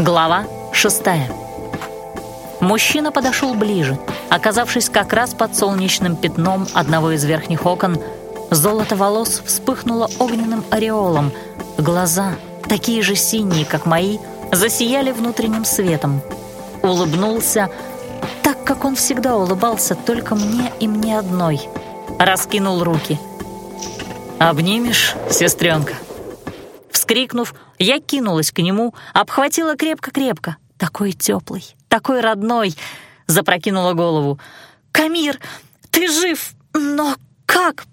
Глава шестая. Мужчина подошел ближе. Оказавшись как раз под солнечным пятном одного из верхних окон, золото волос вспыхнуло огненным ореолом. Глаза, такие же синие, как мои, засияли внутренним светом. Улыбнулся так, как он всегда улыбался только мне и мне одной. Раскинул руки. «Обнимешь, сестренка?» Вскрикнув, я кинулась к нему, обхватила крепко-крепко. Такой теплый, такой родной. Запрокинула голову. «Камир, ты жив, но как?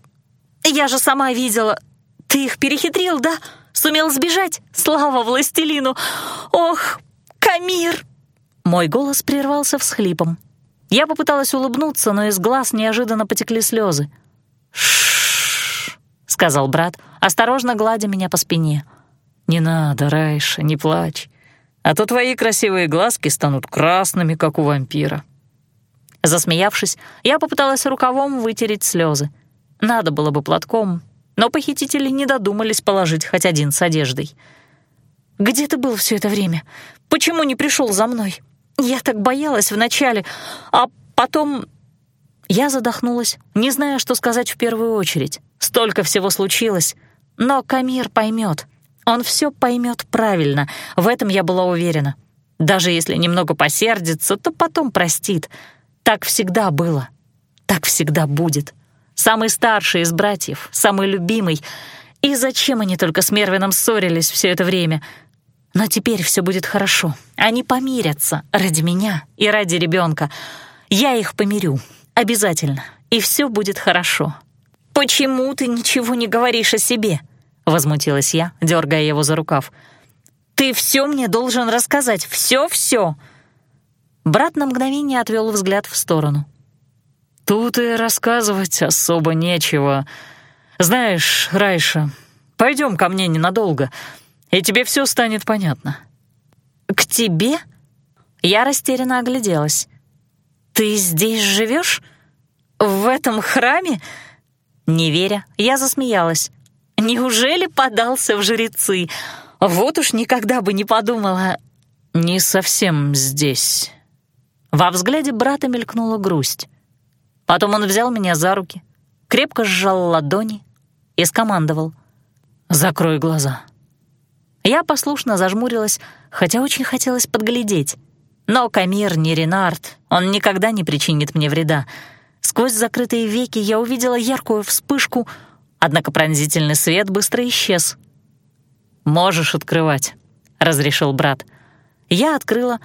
Я же сама видела. Ты их перехитрил, да? Сумел сбежать? Слава властелину! Ох, Камир!» Мой голос прервался всхлипом. Я попыталась улыбнуться, но из глаз неожиданно потекли слезы. «Ш-ш-ш», сказал брат, осторожно гладя меня по спине. «Не надо, Райша, не плачь, а то твои красивые глазки станут красными, как у вампира». Засмеявшись, я попыталась рукавом вытереть слезы. Надо было бы платком, но похитители не додумались положить хоть один с одеждой. «Где ты был все это время? Почему не пришел за мной? Я так боялась вначале, а потом...» Я задохнулась, не зная, что сказать в первую очередь. Столько всего случилось, но Камир поймет. Он все поймет правильно, в этом я была уверена. Даже если немного посердится, то потом простит. Так всегда было. Так всегда будет. Самый старший из братьев, самый любимый. И зачем они только с Мервином ссорились все это время? Но теперь все будет хорошо. Они помирятся ради меня и ради ребенка. Я их помирю. Обязательно. И все будет хорошо. «Почему ты ничего не говоришь о себе?» Возмутилась я, дергая его за рукав. «Ты все мне должен рассказать, все-все!» Брат на мгновение отвел взгляд в сторону. «Тут и рассказывать особо нечего. Знаешь, Райша, пойдем ко мне ненадолго, и тебе все станет понятно». «К тебе?» Я растерянно огляделась. «Ты здесь живешь? В этом храме?» Не веря, я засмеялась. Неужели подался в жрецы? Вот уж никогда бы не подумала. Не совсем здесь. Во взгляде брата мелькнула грусть. Потом он взял меня за руки, крепко сжал ладони и скомандовал. «Закрой глаза». Я послушно зажмурилась, хотя очень хотелось подглядеть. Но Камир не Ренард, он никогда не причинит мне вреда. Сквозь закрытые веки я увидела яркую вспышку — Однако пронзительный свет быстро исчез. «Можешь открывать», — разрешил брат. Я открыла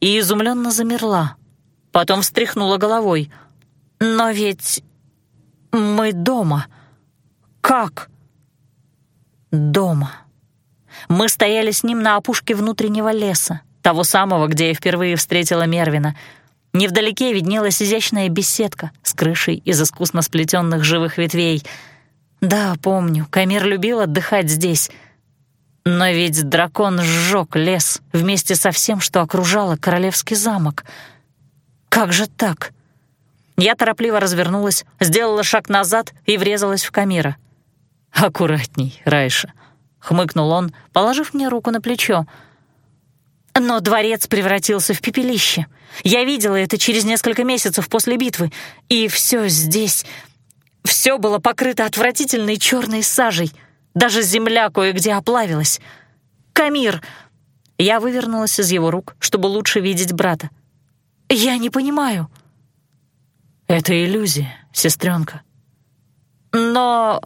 и изумленно замерла. Потом встряхнула головой. «Но ведь мы дома. Как?» «Дома». Мы стояли с ним на опушке внутреннего леса, того самого, где я впервые встретила Мервина. Невдалеке виднелась изящная беседка с крышей из искусно сплетенных живых ветвей — да, помню, Камир любил отдыхать здесь. Но ведь дракон сжег лес вместе со всем, что окружало королевский замок. Как же так? Я торопливо развернулась, сделала шаг назад и врезалась в Камира. «Аккуратней, Райша», — хмыкнул он, положив мне руку на плечо. Но дворец превратился в пепелище. Я видела это через несколько месяцев после битвы, и все здесь все было покрыто отвратительной черной сажей. Даже земля кое-где оплавилась. «Камир!» Я вывернулась из его рук, чтобы лучше видеть брата. «Я не понимаю». «Это иллюзия, сестренка». «Но...»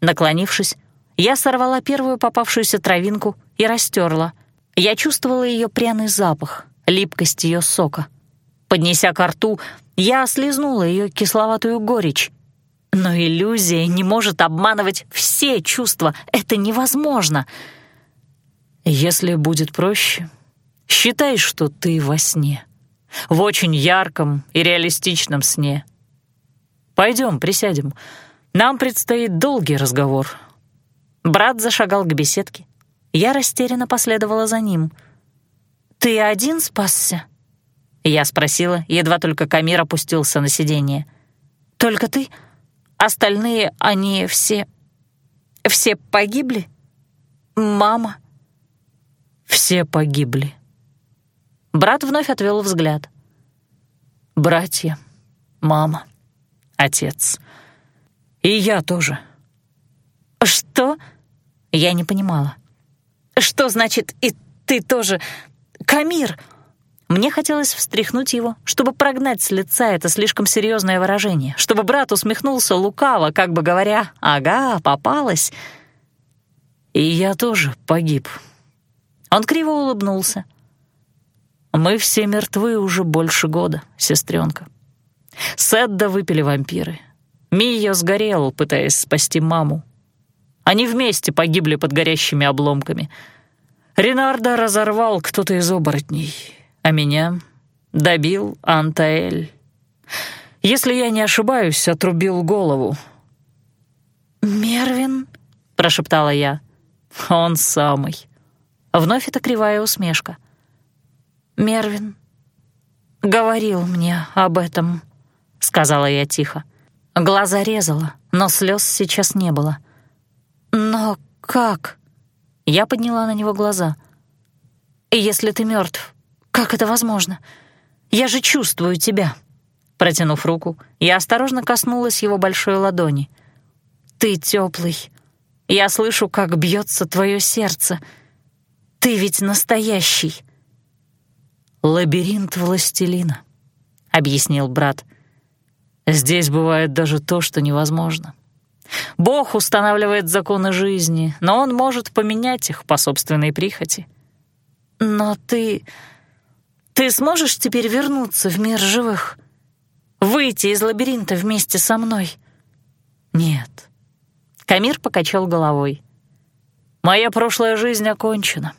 Наклонившись, я сорвала первую попавшуюся травинку и растерла. Я чувствовала ее пряный запах, липкость ее сока. Поднеся ко рту, я слезнула ее кисловатую горечь. Но иллюзия не может обманывать все чувства. Это невозможно. Если будет проще, считай, что ты во сне. В очень ярком и реалистичном сне. Пойдем, присядем. Нам предстоит долгий разговор. Брат зашагал к беседке. Я растерянно последовала за ним. «Ты один спасся?» Я спросила, едва только Камир опустился на сиденье. «Только ты?» Остальные, они все... все погибли? Мама? Все погибли. Брат вновь отвел взгляд. Братья, мама, отец. И я тоже. Что? Я не понимала. Что значит «и ты тоже»? Камир! Мне хотелось встряхнуть его, чтобы прогнать с лица это слишком серьезное выражение, чтобы брат усмехнулся лукаво, как бы говоря «Ага, попалась». И я тоже погиб. Он криво улыбнулся. Мы все мертвы уже больше года, сестренка. Седда выпили вампиры. Мия сгорел, пытаясь спасти маму. Они вместе погибли под горящими обломками. Ренарда разорвал кто-то из оборотней, а меня добил Антаэль. Если я не ошибаюсь, отрубил голову. «Мервин?» — прошептала я. «Он самый». Вновь эта кривая усмешка. Мервин говорил мне об этом», — сказала я тихо. Глаза резала, но слез сейчас не было. «Но как?» Я подняла на него глаза. «Если ты мертв, как это возможно? Я же чувствую тебя». Протянув руку, я осторожно коснулась его большой ладони. «Ты теплый. Я слышу, как бьется твое сердце. Ты ведь настоящий». «Лабиринт властелина», — объяснил брат. «Здесь бывает даже то, что невозможно. Бог устанавливает законы жизни, но он может поменять их по собственной прихоти». «Но ты... ты сможешь теперь вернуться в мир живых? Выйти из лабиринта вместе со мной?» «Нет». Камир покачал головой. «Моя прошлая жизнь окончена.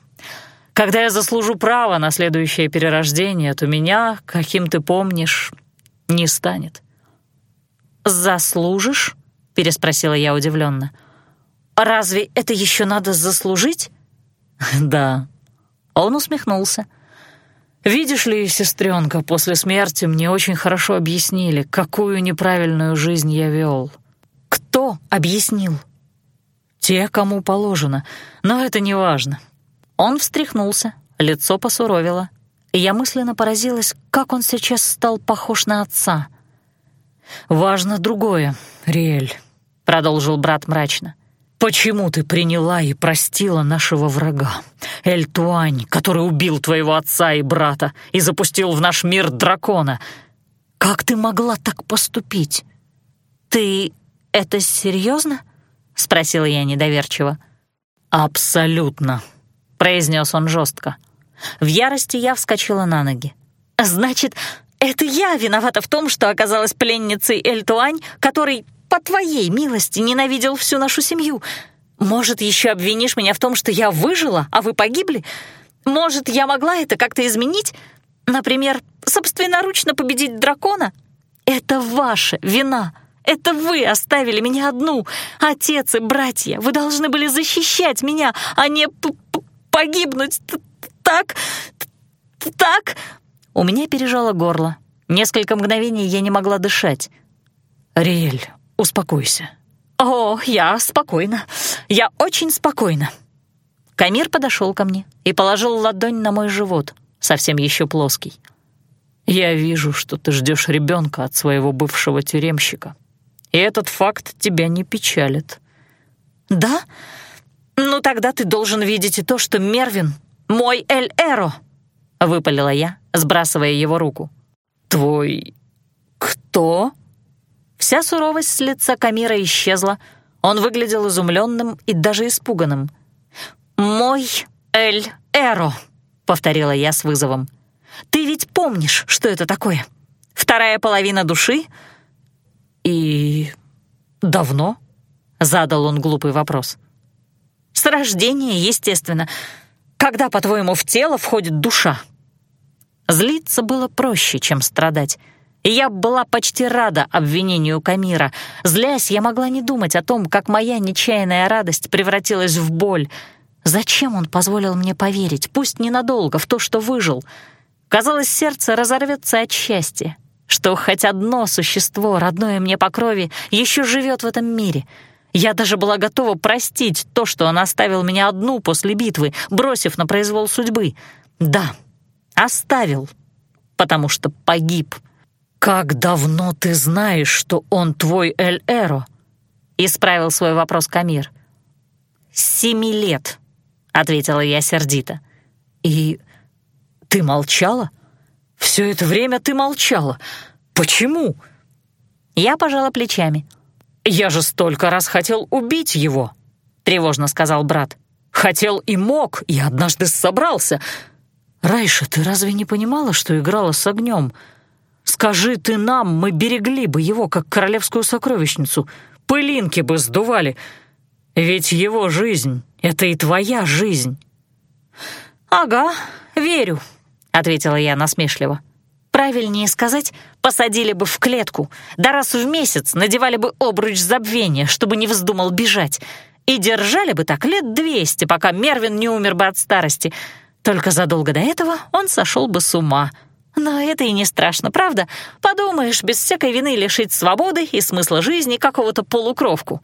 Когда я заслужу право на следующее перерождение, то меня, каким ты помнишь, не станет». «Заслужишь?» — переспросила я удивленно. «Разве это еще надо заслужить?» «Да». Он усмехнулся. «Видишь ли, сестренка, после смерти мне очень хорошо объяснили, какую неправильную жизнь я вел». «Кто объяснил?» «Те, кому положено, но это не важно. Он встряхнулся, лицо посуровило, и я мысленно поразилась, как он сейчас стал похож на отца. «Важно другое, Риэль», — продолжил брат мрачно. «Почему ты приняла и простила нашего врага, Эль-Туань, который убил твоего отца и брата и запустил в наш мир дракона? Как ты могла так поступить?» «Ты это серьезно? спросила я недоверчиво. «Абсолютно», — произнес он жестко. В ярости я вскочила на ноги. «Значит, это я виновата в том, что оказалась пленницей Эльтуань, который, по твоей милости, ненавидел всю нашу семью. Может, еще обвинишь меня в том, что я выжила, а вы погибли? Может, я могла это как-то изменить? Например, собственноручно победить дракона? Это ваша вина». Это вы оставили меня одну. Отец и братья, вы должны были защищать меня, а не погибнуть так, так...» У меня пережало горло. Несколько мгновений я не могла дышать. «Риэль, успокойся». «О, я спокойна. Я очень спокойна». Камир подошел ко мне и положил ладонь на мой живот, совсем еще плоский. «Я вижу, что ты ждешь ребенка от своего бывшего тюремщика, и этот факт тебя не печалит». «Да? «Ну тогда ты должен видеть и то, что Мервин — мой Эль-Эро», — выпалила я, сбрасывая его руку. «Твой... кто?» Вся суровость с лица Камира исчезла. Он выглядел изумленным и даже испуганным. «Мой Эль-Эро», — повторила я с вызовом. «Ты ведь помнишь, что это такое? Вторая половина души?» «И... давно?» — задал он глупый вопрос. С рождения, естественно. Когда, по-твоему, в тело входит душа? Злиться было проще, чем страдать. И я была почти рада обвинению Камира. Злясь, я могла не думать о том, как моя нечаянная радость превратилась в боль. Зачем он позволил мне поверить, пусть ненадолго, в то, что выжил? Казалось, сердце разорвется от счастья, что хоть одно существо, родное мне по крови, еще живет в этом мире — Я даже была готова простить то, что он оставил меня одну после битвы, бросив на произвол судьбы. Да, оставил, потому что погиб. «Как давно ты знаешь, что он твой Эль-Эро?» — исправил свой вопрос Камир. «Семи лет», — ответила я сердито. «И ты молчала? Все это время ты молчала. Почему?» Я пожала плечами. «Я же столько раз хотел убить его», — тревожно сказал брат. «Хотел и мог, и однажды собрался. Райша, ты разве не понимала, что играла с огнем? Скажи ты нам, мы берегли бы его, как королевскую сокровищницу, пылинки бы сдували. Ведь его жизнь — это и твоя жизнь». «Ага, верю», — ответила я насмешливо. Правильнее сказать, посадили бы в клетку, да раз в месяц надевали бы обруч забвения, чтобы не вздумал бежать, и держали бы так лет двести, пока Мервин не умер бы от старости. Только задолго до этого он сошел бы с ума. Но это и не страшно, правда? Подумаешь, без всякой вины лишить свободы и смысла жизни какого-то полукровку.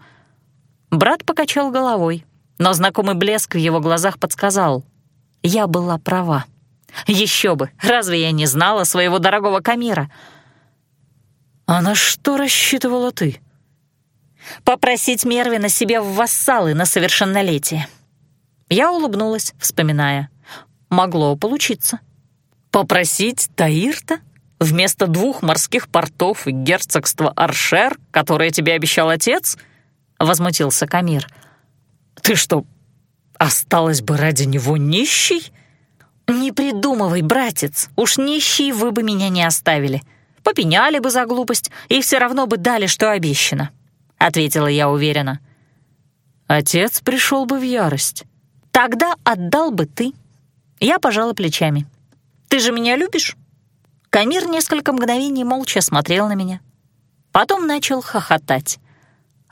Брат покачал головой, но знакомый блеск в его глазах подсказал. Я была права. Еще бы, разве я не знала своего дорогого Камира? А на что рассчитывала ты? Попросить Мервина себе в вассалы на совершеннолетие. Я улыбнулась, вспоминая. Могло получиться. Попросить Таирта вместо двух морских портов и герцогства Аршер, которое тебе обещал отец? Возмутился Камир. Ты что, осталась бы ради него нищей? «Не придумывай, братец, уж нищие вы бы меня не оставили. Попеняли бы за глупость и все равно бы дали, что обещано», — ответила я уверенно. «Отец пришел бы в ярость». «Тогда отдал бы ты». Я пожала плечами. «Ты же меня любишь?» Камир несколько мгновений молча смотрел на меня. Потом начал хохотать.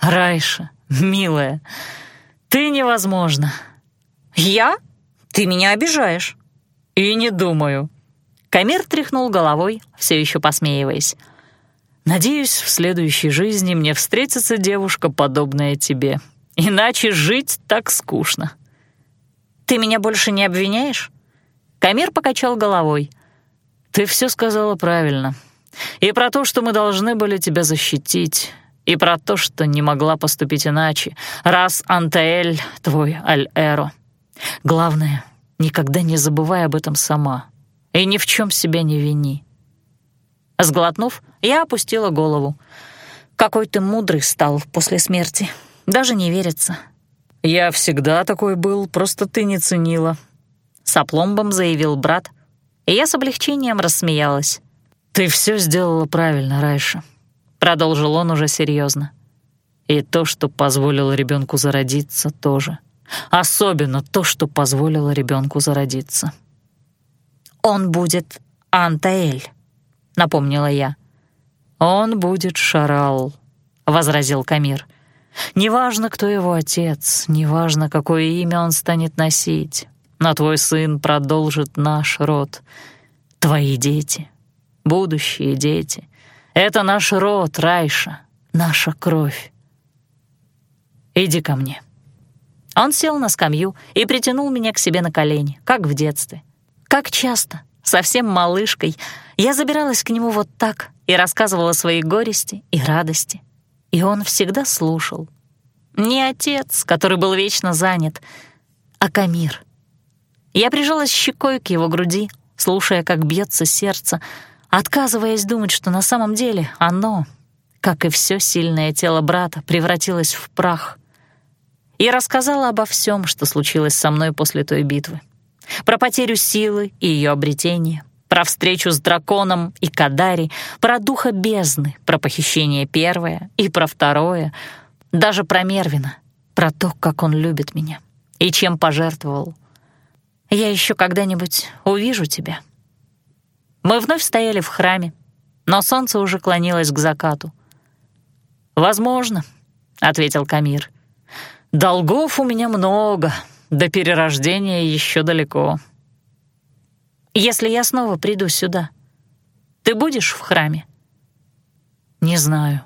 «Райша, милая, ты невозможна». «Я? Ты меня обижаешь». «И не думаю». Камир тряхнул головой, все еще посмеиваясь. «Надеюсь, в следующей жизни мне встретится девушка, подобная тебе. Иначе жить так скучно». «Ты меня больше не обвиняешь?» Камир покачал головой. «Ты все сказала правильно. И про то, что мы должны были тебя защитить, и про то, что не могла поступить иначе, раз Антаэль твой Аль-Эро. Главное, Никогда не забывай об этом сама. И ни в чем себя не вини. Сглотнув, я опустила голову. Какой ты мудрый стал после смерти. Даже не верится. «Я всегда такой был, просто ты не ценила», — с опломбом заявил брат, и я с облегчением рассмеялась. «Ты все сделала правильно, Райша», — продолжил он уже серьезно. «И то, что позволило ребенку зародиться, тоже». Особенно то, что позволило ребенку зародиться. «Он будет Антаэль», — напомнила я. «Он будет Шарал», — возразил Камир. «Неважно, кто его отец, неважно, какое имя он станет носить, но твой сын продолжит наш род. Твои дети, будущие дети. Это наш род, Райша, наша кровь. Иди ко мне». Он сел на скамью и притянул меня к себе на колени, как в детстве. Как часто, совсем малышкой, я забиралась к нему вот так и рассказывала свои горести и радости. И он всегда слушал. Не отец, который был вечно занят, а Камир. Я прижалась щекой к его груди, слушая, как бьется сердце, отказываясь думать, что на самом деле оно, как и все сильное тело брата, превратилось в прах — и рассказала обо всем, что случилось со мной после той битвы. Про потерю силы и ее обретение, про встречу с драконом и Кадари, про духа бездны, про похищение первое и про второе, даже про Мервина, про то, как он любит меня и чем пожертвовал. Я еще когда-нибудь увижу тебя. Мы вновь стояли в храме, но солнце уже клонилось к закату. «Возможно», — ответил Камир, — Долгов у меня много, до перерождения еще далеко. Если я снова приду сюда, ты будешь в храме? Не знаю.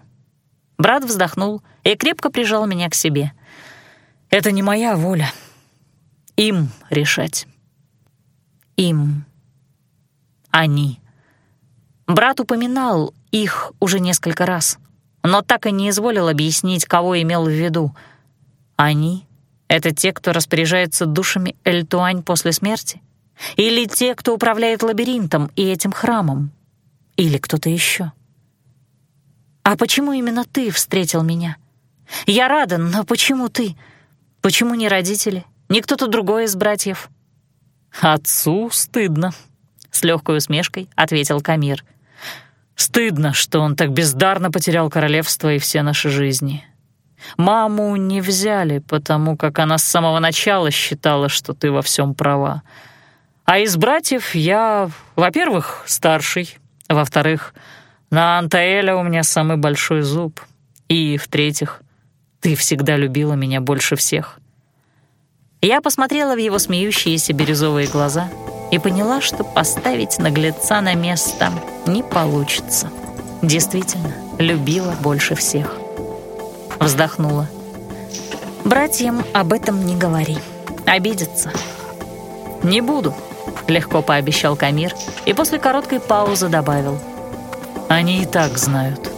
Брат вздохнул и крепко прижал меня к себе. «Это не моя воля. Им решать. Им. Они». Брат упоминал их уже несколько раз, но так и не изволил объяснить, кого имел в виду. Они — это те, кто распоряжается душами Эльтуань после смерти? Или те, кто управляет лабиринтом и этим храмом? Или кто-то еще? А почему именно ты встретил меня? Я рада, но почему ты? Почему не родители, не кто-то другой из братьев? Отцу стыдно, — с легкой усмешкой ответил Камир. Стыдно, что он так бездарно потерял королевство и все наши жизни. Маму не взяли, потому как она с самого начала считала, что ты во всем права. А из братьев я, во-первых, старший, во-вторых, на Антаэля у меня самый большой зуб, и, в-третьих, ты всегда любила меня больше всех. Я посмотрела в его смеющиеся бирюзовые глаза и поняла, что поставить наглеца на место не получится. Действительно, любила больше всех. Вздохнула. «Братьям об этом не говори. Обидятся». «Не буду», — легко пообещал Камир и после короткой паузы добавил. «Они и так знают».